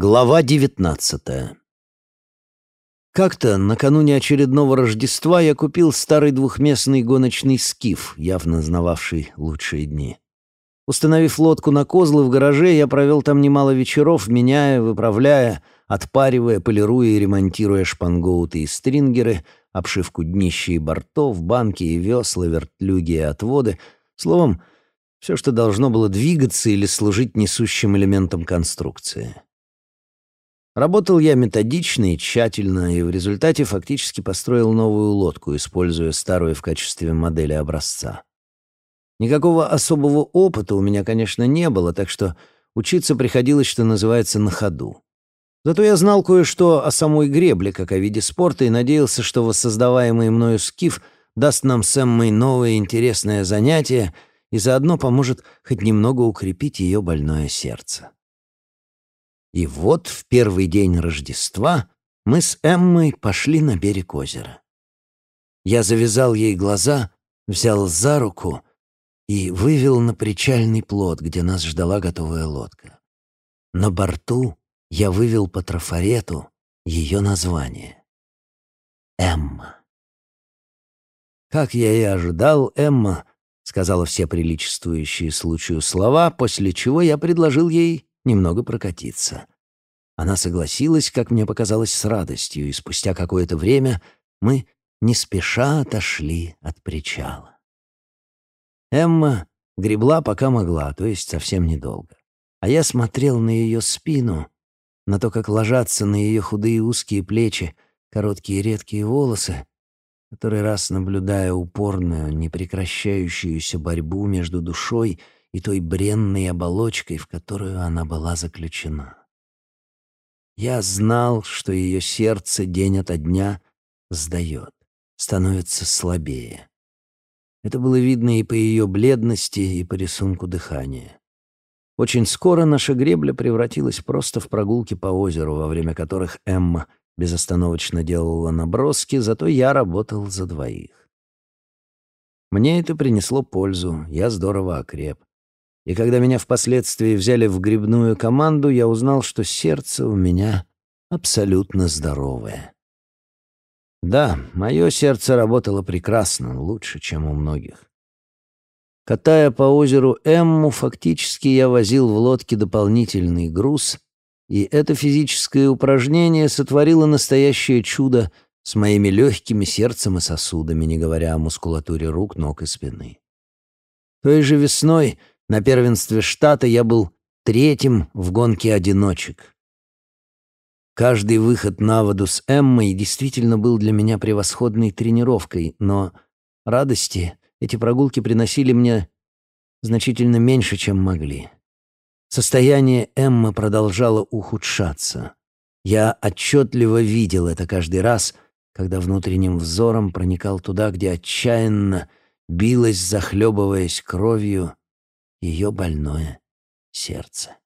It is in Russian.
Глава девятнадцатая Как-то накануне очередного Рождества я купил старый двухместный гоночный скиф, явно знававший лучшие дни. Установив лодку на козлы в гараже, я провел там немало вечеров, меняя, выправляя, отпаривая, полируя и ремонтируя шпангоуты и стрингеры, обшивку днища и бортов, банки и весла, вертлюги и отводы, словом, все, что должно было двигаться или служить несущим элементом конструкции. Работал я методично и тщательно, и в результате фактически построил новую лодку, используя старую в качестве модели образца. Никакого особого опыта у меня, конечно, не было, так что учиться приходилось, что называется, на ходу. Зато я знал кое-что о самой гребле, как о виде спорта, и надеялся, что воссоздаваемый мною скиф даст нам с Эммой новое интересное занятие и заодно поможет хоть немного укрепить ее больное сердце. И вот в первый день Рождества мы с Эммой пошли на берег озера. Я завязал ей глаза, взял за руку и вывел на причальный плот, где нас ждала готовая лодка. На борту я вывел по трафарету ее название — Эмма. Как я и ожидал, Эмма сказала все приличествующие случаю слова, после чего я предложил ей немного прокатиться. Она согласилась, как мне показалось, с радостью, и спустя какое-то время мы не спеша отошли от причала. Эмма гребла, пока могла, то есть совсем недолго. А я смотрел на ее спину, на то, как ложатся на ее худые узкие плечи короткие редкие волосы, который раз наблюдая упорную, непрекращающуюся борьбу между душой и той бренной оболочкой, в которую она была заключена. Я знал, что ее сердце день ото дня сдает, становится слабее. Это было видно и по ее бледности, и по рисунку дыхания. Очень скоро наша гребля превратилась просто в прогулки по озеру, во время которых Эмма безостановочно делала наброски, зато я работал за двоих. Мне это принесло пользу, я здорово окреп. И когда меня впоследствии взяли в грибную команду, я узнал, что сердце у меня абсолютно здоровое. Да, мое сердце работало прекрасно, лучше, чем у многих. Катая по озеру Эмму, фактически я возил в лодке дополнительный груз, и это физическое упражнение сотворило настоящее чудо с моими легкими сердцем и сосудами, не говоря о мускулатуре рук, ног и спины. Той же весной на первенстве штата я был третьим в гонке одиночек. Каждый выход на воду с Эммой действительно был для меня превосходной тренировкой, но радости эти прогулки приносили мне значительно меньше, чем могли. Состояние Эммы продолжало ухудшаться. Я отчетливо видел это каждый раз, когда внутренним взором проникал туда, где отчаянно билось, захлебываясь кровью, ее больное сердце.